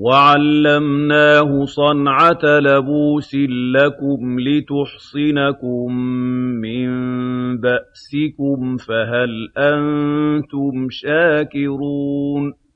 وَعَلَّمْنَاهُ صَنْعَةَ لَبُوسٍ لَّكُمْ لِتُحْصِنَكُم مِّن بَأْسِكُمْ ۖ فَهَلْ أَنتُمْ شَاكِرُونَ